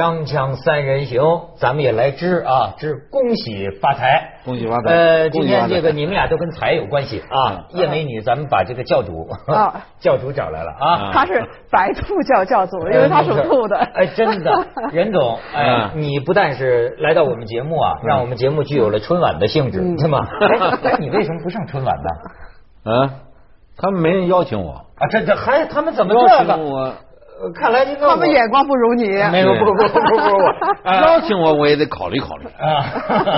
锵锵三人行，咱们也来支啊，支恭喜发财，恭喜发财。呃，今天这个你们俩都跟财有关系啊。叶美女，咱们把这个教主啊 教主找来了啊。他是白兔教教主，因为他属兔的。哎，真的，任总，哎，嗯你不但是来到我们节目啊，让我们节目具有了春晚的性质，是吗？哎，哎你为什么不上春晚呢？啊，他们没人邀请我，啊，这这还他们怎么邀这个？看来这个他们眼光不如你。没有，不不不不不 邀请我我也得考虑考虑。啊，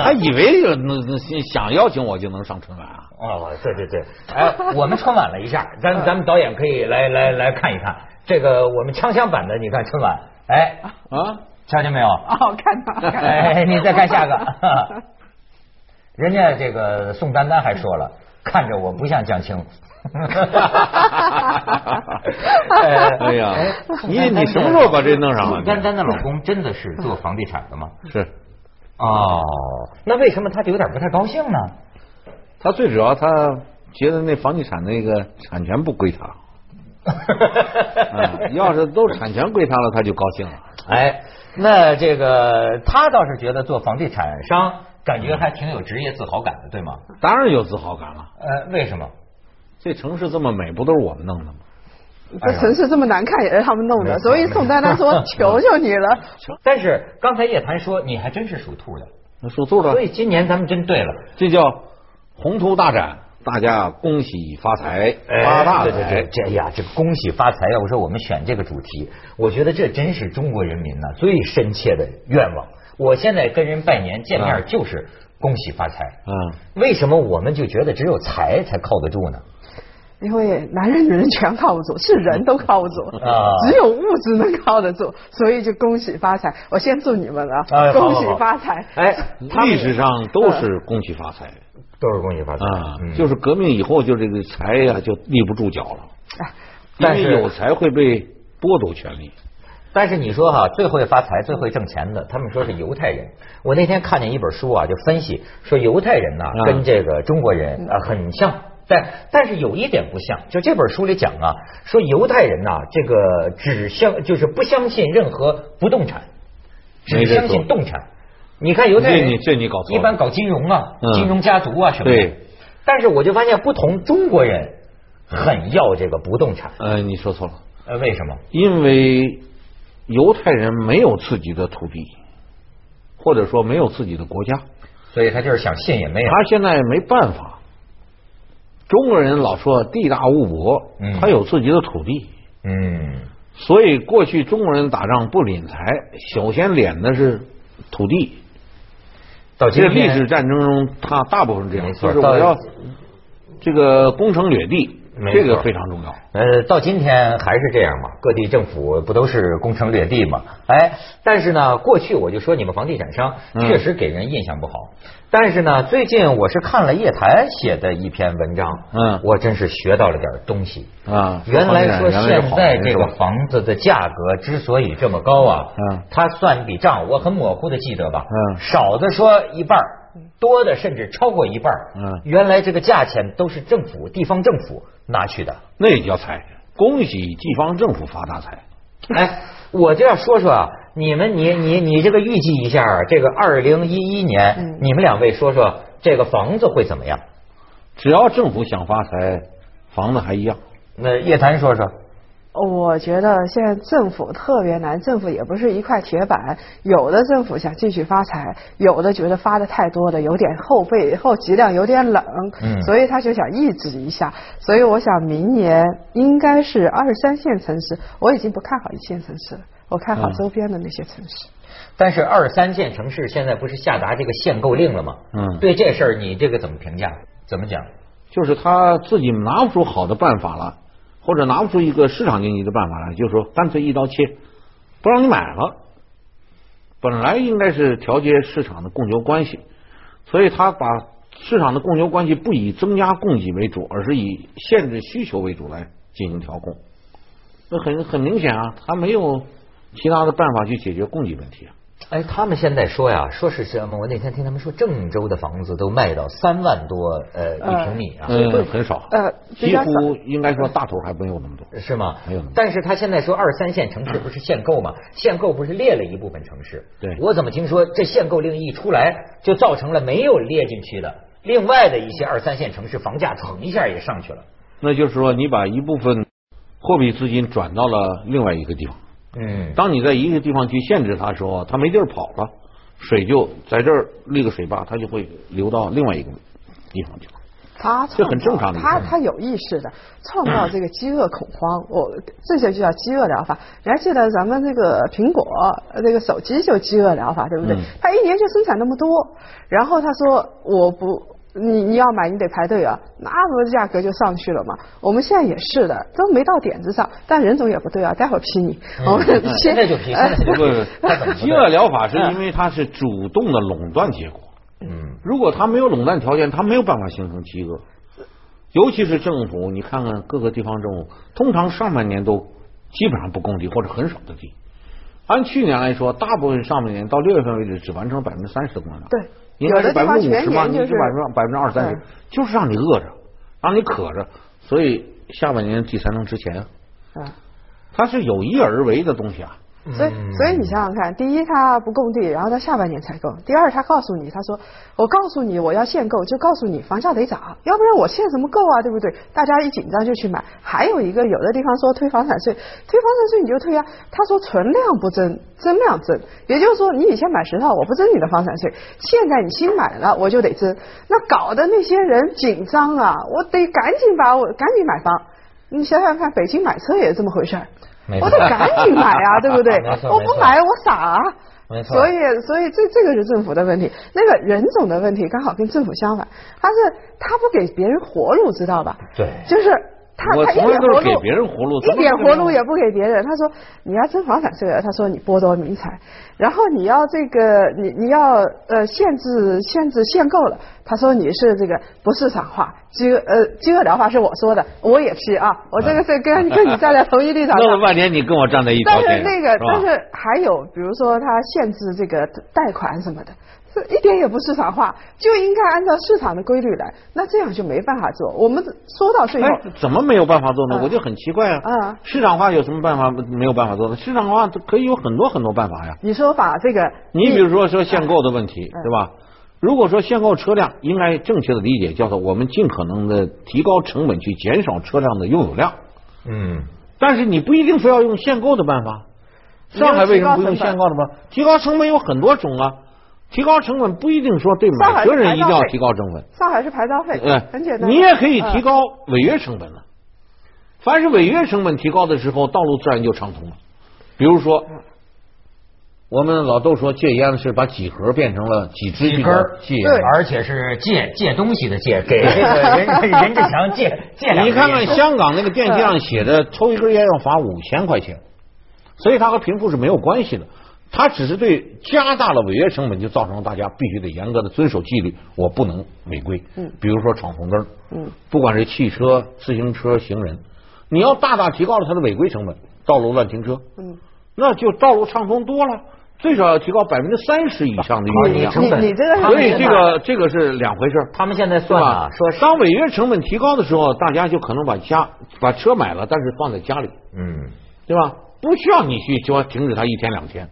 还以为有那那想邀请我就能上春晚啊？哦，对对对，哎，我们春晚了一下，咱咱们导演可以来来来看一看这个我们锵锵版的，你看春晚，哎，啊，瞧见没有？哦，看到。看到哎，你再看下个，人家这个宋丹丹还说了，看着我不像江青。哎呀你你什么时候把这弄上了宋丹丹的老公真的是做房地产的吗？是哦，那为什么他就有点不太高兴呢？他最主要他觉得那房地产那个产权不归他，啊，要是都产权归他了，他就高兴了。哎，那这个他倒是觉得做房地产商感觉还挺有职业自豪感的，对吗？当然有自豪感了，呃，为什么？这城市这么美，不都是我们弄的吗？这城市这么难看也是他们弄的，所以宋丹丹说：“ 求求你了。但是刚才叶檀说你还真是属兔的，那属兔的所，以今年咱们真对了。这叫宏图大展，大家恭喜发财，发大财。对对对，这呀，这个恭喜发财！要我说我们选这个主题，我觉得这真是中国人民呐最深切的愿望。我现在跟人拜年见面嗯就是恭喜发财。嗯，为什么我们就觉得只有财才靠得住呢？”因为男人女人全靠不住，是人都靠不住啊，只有物质能靠得住，所以就恭喜发财。我先祝你们了哎，恭喜发财。哎，历史上都是恭喜发财都是恭喜发财啊，嗯就是革命以后，就这个财呀就立不住脚了，哎，因但是为有财会被剥夺权利。但是你说哈，最会发财、最会挣钱的，他们说是犹太人。我那天看见一本书啊，就分析说犹太人呐、啊跟这个中国人啊很像，但但是有一点不像。就这本书里讲啊，说犹太人呐、这个只相就是不相信任何不动产，只相信动产。你看犹太人，这你这你搞错了一般搞金融啊，嗯金融家族啊什么的。对。但是我就发现，不同中国人很要这个不动产，呃，你说错了，呃，为什么？因为犹太人没有自己的土地，或者说没有自己的国家，所以他就是想信也没有。他现在没办法。中国人老说地大物博嗯，他有自己的土地，嗯。所以过去中国人打仗不敛财，首先敛的是土地。到今天这历史战争中，他大部分这样，就是我要这个攻城掠地，没这个非常重要。呃，到今天还是这样嘛，各地政府不都是攻城略地嘛？哎，但是呢，过去我就说你们房地产商嗯确实给人印象不好。但是呢，最近我是看了叶檀写的一篇文章，嗯我真是学到了点东西。啊，原来说现在这个房子的价格之所以这么高啊，嗯他算笔账，我很模糊的记得吧，嗯少的说一半儿多的甚至超过一半嗯原来这个价钱都是政府地方政府拿去的。那也叫财。恭喜地方政府发大财。哎，我就要说说啊，你们你你你这个预计一下啊，这个二零一一年，嗯你们两位说说这个房子会怎么样？只要政府想发财，房子还一样。那叶檀说说。我觉得现在政府特别难，政府也不是一块铁板，有的政府想继续发财，有的觉得发的太多的有点后背后脊梁有点冷，嗯所以他就想抑制一下。所以我想明年应该是二三线城市，我已经不看好一线城市了，我看好嗯周边的那些城市。但是二三线城市现在不是下达这个限购令了吗？嗯对这事儿你这个怎么评价？怎么讲？就是他自己拿不出好的办法了，或者拿不出一个市场经济的办法来，就是说干脆一刀切，不让你买了。本来应该是调节市场的供求关系，所以他把市场的供求关系不以增加供给为主，而是以限制需求为主来进行调控。那很很明显啊，他没有其他的办法去解决供给问题啊。哎，他们现在说呀，说是什么？我那天听他们说，郑州的房子都卖到三万多呃一平米啊，嗯，很少，呃几乎应该说大头还没有那么多。是吗没有那么？多但是他现在说二三线城市不是限购吗？限购不是列了一部分城市？对我怎么听说这限购令一出来，就造成了没有列进去的另外的一些二三线城市房价腾一下也上去了。那就是说，你把一部分货币资金转到了另外一个地方。嗯，当你在一个地方去限制它的时候，它没地儿跑了，水就在这儿立个水坝，它就会流到另外一个地方去了。他这很正常的他他有意识的创造这个饥饿恐慌，我这些就叫饥饿疗法。你还记得咱们这个苹果呃这个手机就饥饿疗法，对不对嗯？他一年就生产那么多，然后他说我不。你你要买你得排队啊，那不是价格就上去了嘛？我们现在也是的，都没到点子上，但任总也不对啊，待会儿批你。我们现在就批，现在就不饥饿疗法是因为它是主动的垄断结果。嗯如果它没有垄断条件，它没有办法形成饥饿。尤其是政府，你看看各个地方政府，通常上半年都基本上不供地或者很少的地。按去年来说，大部分上半年到六月份为止只完成百分之三十的工量。对应该是百分之五十嘛，你就是百分之百分之二三十，就是让你饿着，让你渴着，所以下半年地才能值钱啊。啊。它是有意而为的东西啊。所以，所以你想想看，第一，他不供地，然后他下半年才供；第二，他告诉你，他说，我告诉你我要限购，就告诉你房价得涨，要不然我限什么购啊，对不对？大家一紧张就去买。还有一个，有的地方说推房产税，推房产税你就推啊，他说存量不增，增量增，也就是说你以前买十套我不征你的房产税，现在你新买了我就得征，那搞得那些人紧张啊，我得赶紧把我赶紧买房。你想想看，北京买车也是这么回事儿。我得赶紧买啊，对不对我不买我傻啊。没错所以，所以这这个是政府的问题。那个任总的问题刚好跟政府相反，他是他不给别人活路，知道吧？对就是他他一我从来都是给别人活路一点活路也不给别人。他说你要征房产税，他说你剥夺民财，然后你要这个你你要呃限制限制限购了，他说你是这个不市场化，饥饿呃饥饿疗法是我说的，我也批啊，我这个是跟跟你站在同一立场 上。弄了半天，你跟我站在一条但是那个，吧但是还有，比如说他限制这个贷款什么的，这一点也不市场化，就应该按照市场的规律来。那这样就没办法做。我们说到最后，哎，怎么没有办法做呢？嗯我就很奇怪啊。嗯市场化有什么办法没有办法做呢？市场化可以有很多很多办法呀。你说把这个，你比如说说限购的问题，嗯对吧？如果说限购车辆，应该正确的理解叫做我们尽可能的提高成本去减少车辆的拥有量。嗯，但是你不一定非要用限购的办法。上海为什么不用限购的办法？提高成本有很多种啊。提高成本不一定说对上海是买车人一定要提高成本。上海是牌照费，嗯，很简单。你也可以提嗯。高违约成本了。凡是违约成本提高的时候，道路自然就畅通了。比如说，嗯我们老都说戒烟是把几盒变成了几支这个几根儿戒对而且是借借东西的借，给这个任任志强借借两你看看香香港那个电梯上写的，抽一根烟要罚五千块钱，所以它和贫富是没有关系的。它只是对加大了违约成本，就造成了大家必须得严格的遵守纪律，我不能违规。嗯比如说闯红灯，嗯，不管是汽车、自行车、行人，你要大大提高了他的违规成本，道路乱停车，嗯，那就道路畅通多了，最少要提高百分之三十以上的运营量。成本你你这个所以这个这个是两回事。他们现在算啊，？说当违约成本提高的时候，大家就可能把家把车买了，但是放在家里，嗯，对吧？不需要你去说停止它一天两天。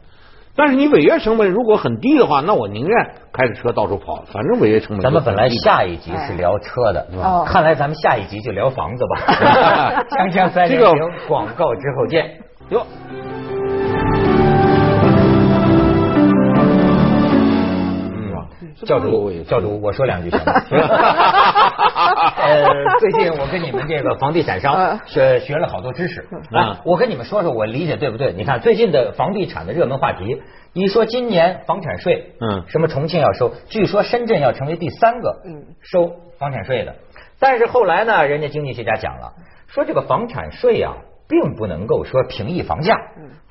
但是你违约成本如果很低的话，那我宁愿开着车到处跑，反正违约成本咱们本来下一集是聊车的，哦看来咱们下一集就聊房子吧。锵锵三这个人行，广告之后见。哟。嗯，教主，教主，我说两句行吗？呃，最近我跟你们这个房地产商嗯学学了好多知识啊，我跟你们说说我理解对不对？你看最近的房地产的热门话题，一说今年房产税，嗯。什么重庆要收，据说深圳要成为第三个嗯。收房产税的，但是后来呢，人家经济学家讲了，说这个房产税啊，并不能够说平抑房价，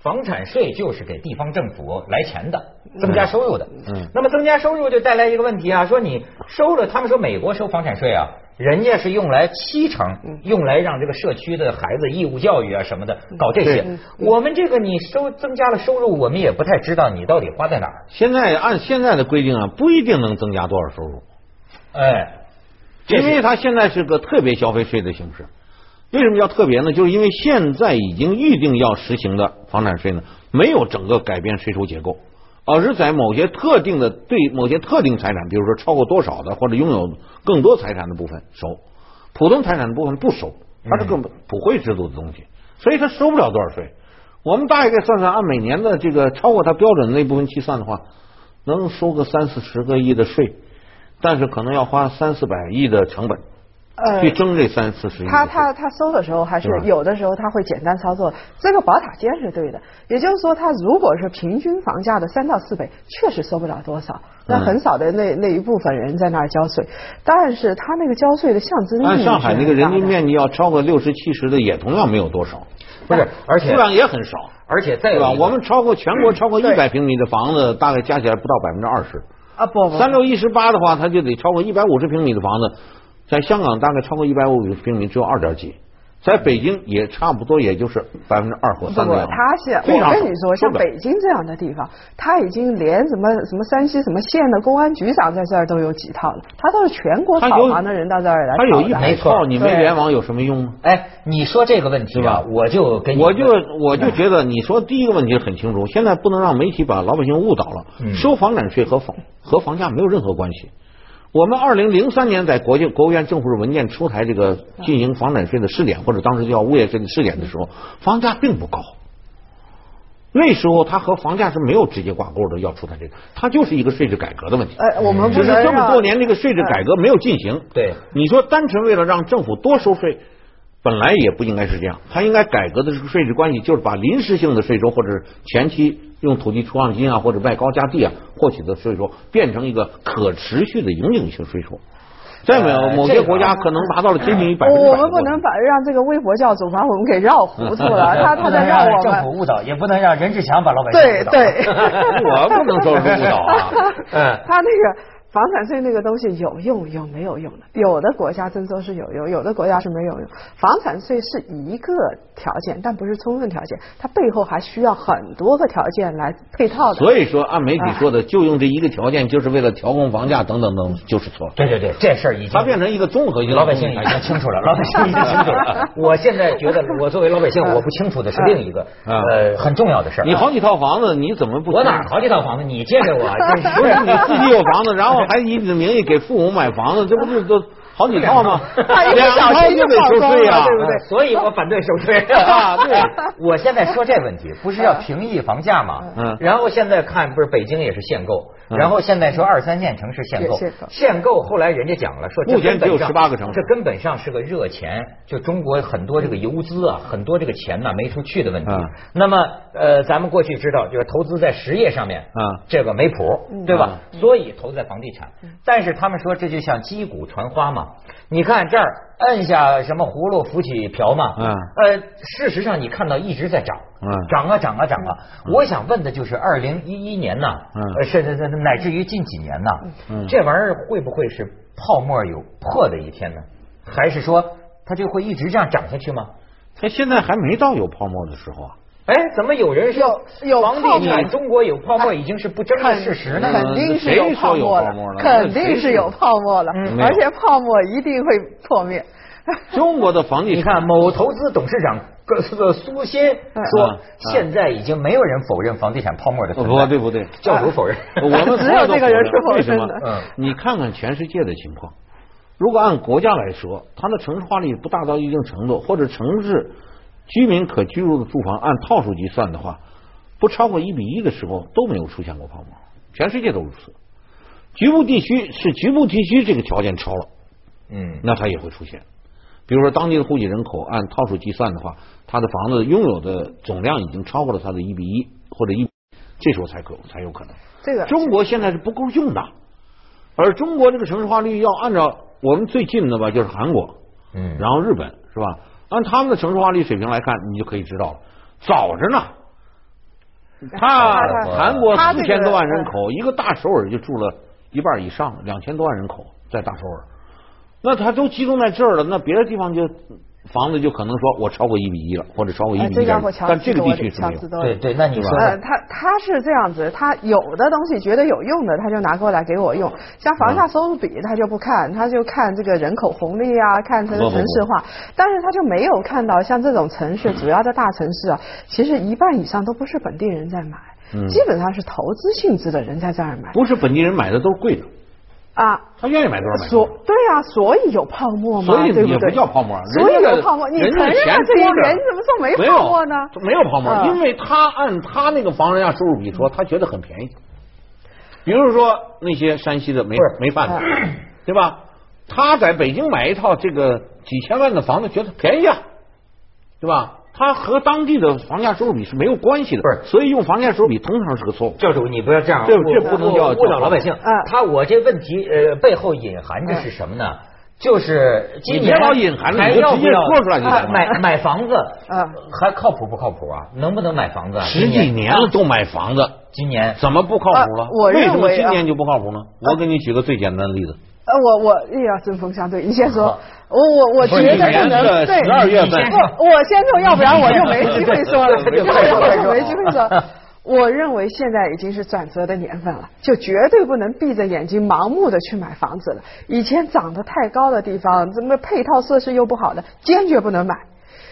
房产税就是给地方政府来钱的，增加收入的。嗯。那么增加收入就带来一个问题啊，说你收了，他们说美国收房产税啊，人家是用来七成，用来让这个社区的孩子义务教育啊什么的搞这些。我们这个你收增加了收入，我们也不太知道你到底花在哪儿。现在按现在的规定啊，不一定能增加多少收入。哎，因为它现在是个特别消费税的形式。为什么叫特别呢？就是因为现在已经预定要实行的房产税呢，没有整个改变税收结构。而是在某些特定的对某些特定财产，比如说超过多少的或者拥有更多财产的部分收，普通财产的部分不收，它是个普惠制度的东西，所以它收不了多少税。我们大概算算，按每年的这个超过它标准的那部分计算的话，能收个三四十个亿的税，但是可能要花三四百亿的成本。呃，去争这三四十亿。他他他收的时候还是有的时候他会简单操作，这个宝塔尖是对的。也就是说，他如果是平均房价的三到四倍，确实收不了多少。那很少的那那一部分人在那儿交税，但是他那个交税的象征意义。按上海那个人均面积要超过六十七十的，也同样没有多少。不是，而且数量也很少，而且再对吧？我们超过全国超过一百平米的房子，大概加起来不到百分之二十。啊不不，三六一十八的话，他就得超过一百五十平米的房子。在香港大概超过一百五十平米，只有二点几，在北京也差不多，也就是百分之二或三的样子。他现我跟你说，像北京这样的地方，他已经连什么什么山西什么县的公安局长在这儿都有几套了，他都是全国讨房的人到这儿来。他有一百套，你没联网有什么用吗？哎，你说这个问题吧，我就跟我就我就觉得你说第一个问题很清楚，现在不能让媒体把老百姓误导了，收房产税和房和房价没有任何关系。我们二零零三年在国国务院政府文件出台这个进行房产税的试点，或者当时叫物业税的试点的时候，房价并不高。那时候它和房价是没有直接挂钩的，要出台这个，它就是一个税制改革的问题。哎，我们只是这么多年这个税制改革没有进行。对，你说单纯为了让政府多收税。本来也不应该是这样，他应该改革的这个税制关系，就是把临时性的税收或者前期用土地出让金啊或者外高加地啊获取的税收，变成一个可持续的引领性税收。再没有某些国家可能达到了接近于百分之我们不能把让这个微博教总把我们给绕糊涂了，他他在让政府误导，也不能让任志强把老百姓对对，我不能说是误导啊，嗯，他那个。房产税那个东西有用有没有用的？有的国家征收是有用，有的国家是没有用。房产税是一个条件，但不是充分条件，它背后还需要很多个条件来配套的。所以说，按媒体说的，就用这一个条件，就是为了调控房价等等等，就是错。对对对，这事儿已经它变成一个综合性，老百姓已经清楚了，老百姓已经清楚了。我现在觉得，我作为老百姓，我不清楚的是另一个 呃很重要的事儿。你好几套房子，你怎么不？我哪好几套房子？你借给我？不是你自己有房子，然后还以你的名义。给父母买房子，这不是都好几套吗？两套就得收税啊，对不对？所以我反对收税 啊。对，我现在说这问题，不是要平抑房价吗？嗯。然后现在看，不是北京也是限购，然后现在说二三线城市限购，限购。后来人家讲了，说目前只有十八个城市，这根本上是个热钱，就中国很多这个游资啊，很多这个钱呢没出去的问题。那么呃，咱们过去知道，就是投资在实业上面啊，这个没谱，对吧？所以投在房地产，但是他们说这就像击鼓传花嘛。你看这儿摁下什么葫芦浮起瓢嘛？嗯，呃，事实上你看到一直在涨，嗯，涨啊涨啊涨啊。我想问的就是二零一一年呢，嗯，甚至乃至于近几年呢，嗯，这玩意儿会不会是泡沫有破的一天呢？还是说它就会一直这样涨下去吗？它现在还没到有泡沫的时候啊。哎，怎么有人说房地产中国有泡沫已经是不争的事实呢？肯定是有泡沫了，肯定是有泡沫了，而且泡沫一定会破灭。中国的房地产，你看某投资董事长个苏鑫说，现在已经没有人否认房地产泡沫的存在。不对不对，教主否认。我们 只有这个人是否认的。嗯，你看看全世界的情况，如果按国家来说，它的城市化率不大到一定程度，或者城市。居民可居住的住房按套数计算的话，不超过一比一的时候都没有出现过泡沫，全世界都如此。局部地区是局部地区这个条件超了，嗯，那它也会出现。比如说当地的户籍人口按套数计算的话，他的房子拥有的总量已经超过了他的一比一或者一，这时候才可才有可能。这个中国现在是不够用的，而中国这个城市化率要按照我们最近的吧，就是韩国，嗯，然后日本是吧？按他们的城市化率水平来看，你就可以知道了，早着呢。他韩国四千多万人口，一个大首尔就住了一半以上，两千多万人口在大首尔。那他都集中在这儿了，那别的地方就房子就可能说我超过一比一了，或者超过一比一点，但这个地区是没有。对对，那你说，呃，他他是这样子，他有的东西觉得有用的，他就拿过来给我用。像房价收入比，他就不看，他就看这个人口红利啊，看这个城市化。但是他就没有看到像这种城市，主要的大城市啊，其实一半以上都不是本地人在买，基本上是投资性质的人在这儿买。不是本地人买的都是贵的。啊，他愿意买多少买。所对呀，所以有泡沫嘛，所以也不？叫泡沫，所以有泡沫。你承认这一点，你怎么说没泡沫呢？没有泡沫，因为他按他那个房价收入比说，他觉得很便宜。比如说那些山西的没没饭的，对吧？他在北京买一套这个几千万的房子，觉得便宜啊，对吧？它和当地的房价收入比是没有关系的，不是，所以用房价收入比通常是个错误。教授，你不要这样，这这不能叫误导老百姓。他我这问题呃背后隐含着是什么呢？就是今年老隐含了，你就直接说出来就行买买房子，嗯，还靠谱不靠谱啊？能不能买房子？十几年了都买房子，今年怎么不靠谱了？我为什么今年就不靠谱呢？我给你举个最简单的例子。呃，我我也要针锋相对，你先说。我我我觉得不能对，十二月份，不，我先说，要不然我就没机会说了，要不然我就没机会说。我认为现在已经是转折的年份了，就绝对不能闭着眼睛盲目的去买房子了。以前涨得太高的地方，怎么配套设施又不好的，坚决不能买。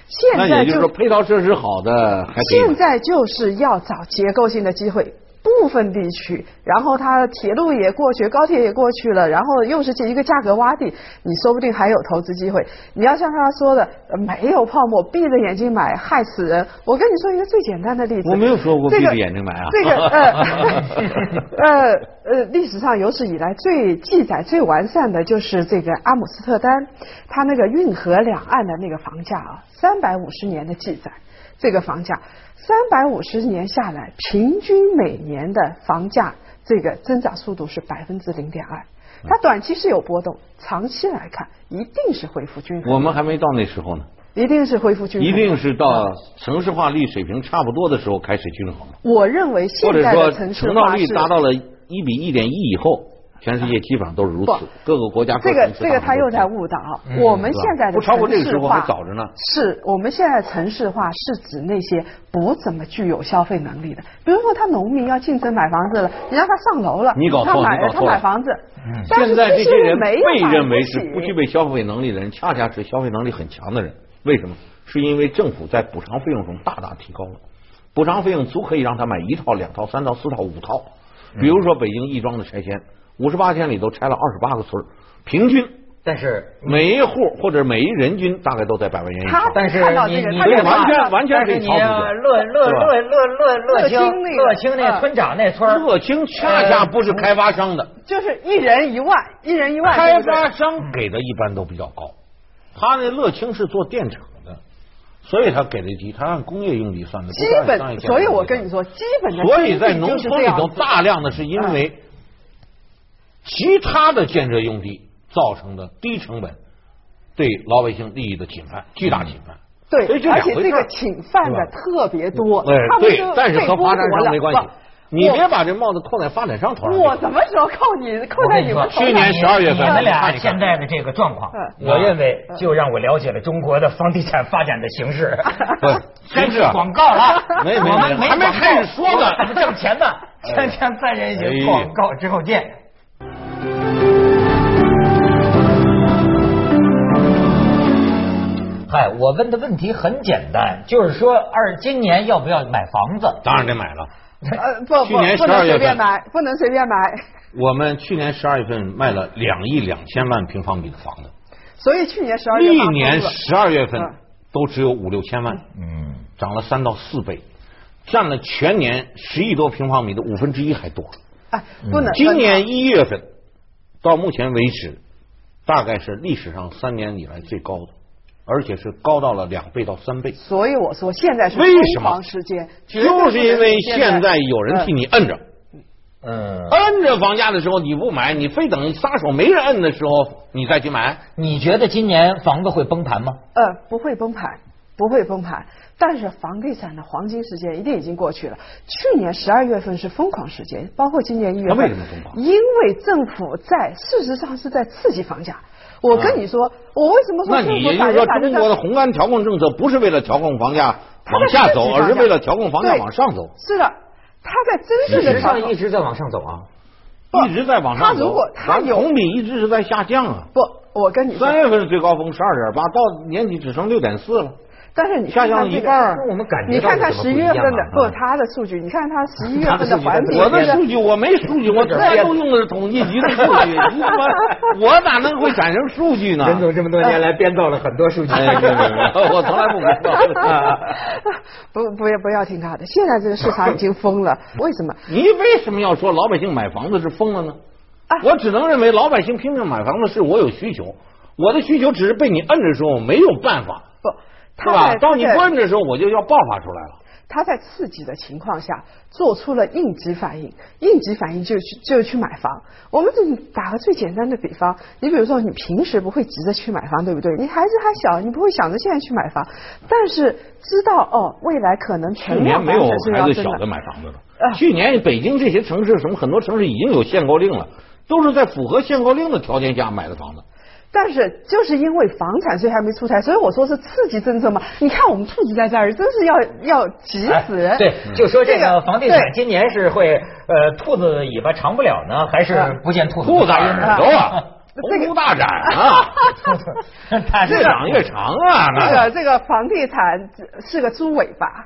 现在就是说配套设施好的，现在就是要找结构性的机会。部分地区，然后它铁路也过去，高铁也过去了，然后又是这一个价格洼地，你说不定还有投资机会。你要像他说的，没有泡沫，闭着眼睛买害死人。我跟你说一个最简单的例子，我没有说过闭着眼睛买啊。这个呃呃呃，历史上有史以来最记载最完善的就是这个阿姆斯特丹，它那个运河两岸的那个房价啊，三百五十年的记载，这个房价。三百五十年下来，平均每年的房价这个增长速度是百分之零点二。它短期是有波动，长期来看一定是恢复均衡。我们还没到那时候呢。一定是恢复均衡。一定是到城市化率水平差不多的时候开始均衡。我认为现在的城市化率达到了一比一点一以后。全世界基本上都是如此，各个国家这个这个他又在误导。我们现在的城市化还早着呢。是我们现在城市化是指那些不怎么具有消费能力的，比如说他农民要进城买房子了，你让他上楼了，你搞错，他买他买房子。现在这些人被认为是不具备消费能力的人，恰恰是消费能力很强的人。为什么？是因为政府在补偿费用中大大提高了，补偿费用足可以让他买一套、两套、三套、四套、五套。比如说北京亦庄的拆迁。五十八天里头拆了二十八个村平均，但是每一户或者每一人均大概都在百万元以上。但是你你完全完全可以超出乐乐乐乐乐乐清乐清那村长那村乐清恰恰不是开发商的，就是一人一万，一人一万。开发商给的一般都比较高，他那乐清是做电厂的，所以他给的低，他按工业用地算的。基本，所以我跟你说，基本的。所以在农村里头，大量的是因为。其他的建设用地造成的低成本对老百姓利益的侵犯，巨大侵犯。对，而且这个侵犯的特别多。哎，对，但是和发展商没关系。你别把这帽子扣在发展商头上。我什么时候扣你？扣在你们去年十二月份，你们俩现在的这个状况，我认为就让我了解了中国的房地产发展的形势。真是广告 了，没没没，还没开始说呢，挣钱呢。天天三人行，广告之后见。嗨，我问的问题很简单，就是说二今年要不要买房子？当然得买了。呃，不不，不能随便买，不能随便买。我们去年十二月份卖了两亿两千万平方米的房子，所以去年十二月历年十二月份都只有五六千万，嗯，涨了三到四倍，占了全年十亿多平方米的五分之一还多。哎，不能。今年一月份到目前为止，大概是历史上三年以来最高的。而且是高到了两倍到三倍，所以我说现在是为什么时间？就是因为现在有人替你摁着，嗯，摁着房价的时候你不买，你非等撒手没人摁的时候你再去买。你觉得今年房子会崩盘吗？呃，不会崩盘。不会崩盘。但是房地产的黄金时间一定已经过去了。去年十二月份是疯狂时间，包括今年一月份。为什么疯狂？因为政府在事实上是在刺激房价。我跟你说，我为什么说？那你也就是说，中国的宏观调控政策不是为了调控房价往下走，而是为了调控房价往上走。是的，他在真实的上一直在往上走啊，一直在往上走。它如果他有同比一直是在下降啊。不，我跟你说，三月份是最高峰十二点八，到年底只剩六点四了。但是你看看一半，我们感觉你看看十一月份的不，他的数据，你看他十一月份的环比，我的数据我没数据，我这都用的是统计局的数据，你他妈我哪能会产生数据呢？任总这么多年来编造了很多数据，我从来不编造。不不要不要听他的，现在这个市场已经疯了，为什么？你为什么要说老百姓买房子是疯了呢？我只能认为老百姓拼命买房子是我有需求，我的需求只是被你摁着说我没有办法。不。是吧？当你问的时候，我就要爆发出来了。他在刺激的情况下做出了应急反应，应急反应就去就去买房。我们这打个最简单的比方，你比如说你平时不会急着去买房，对不对？你孩子还小，你不会想着现在去买房，但是知道哦，未来可能去年没有孩子小的买房子了。去年北京这些城市，什么很多城市已经有限购令了，都是在符合限购令的条件下买的房子。但是就是因为房产税还没出台，所以我说是刺激政策嘛。你看我们兔子在这儿，真是要要急死人。对，就说这个房地产今年是会呃兔子尾巴长不了呢，还是不见兔子？兔子耳朵啊，这个大展 啊，越长越长啊。这个这个房地产是个猪尾巴。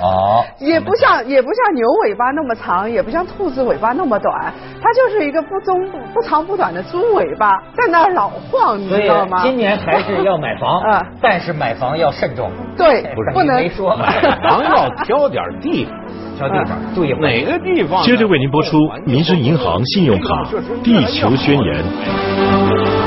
哦，也不像也不像牛尾巴那么长，也不像兔子尾巴那么短，它就是一个不中不长不短的猪尾巴，在那老晃，你知道吗？今年还是要买房，啊，但是买房要慎重。对，不是不能没说，买房要挑点地，挑地方，注意哪个地方。接着为您播出民生银行信用卡地球宣言。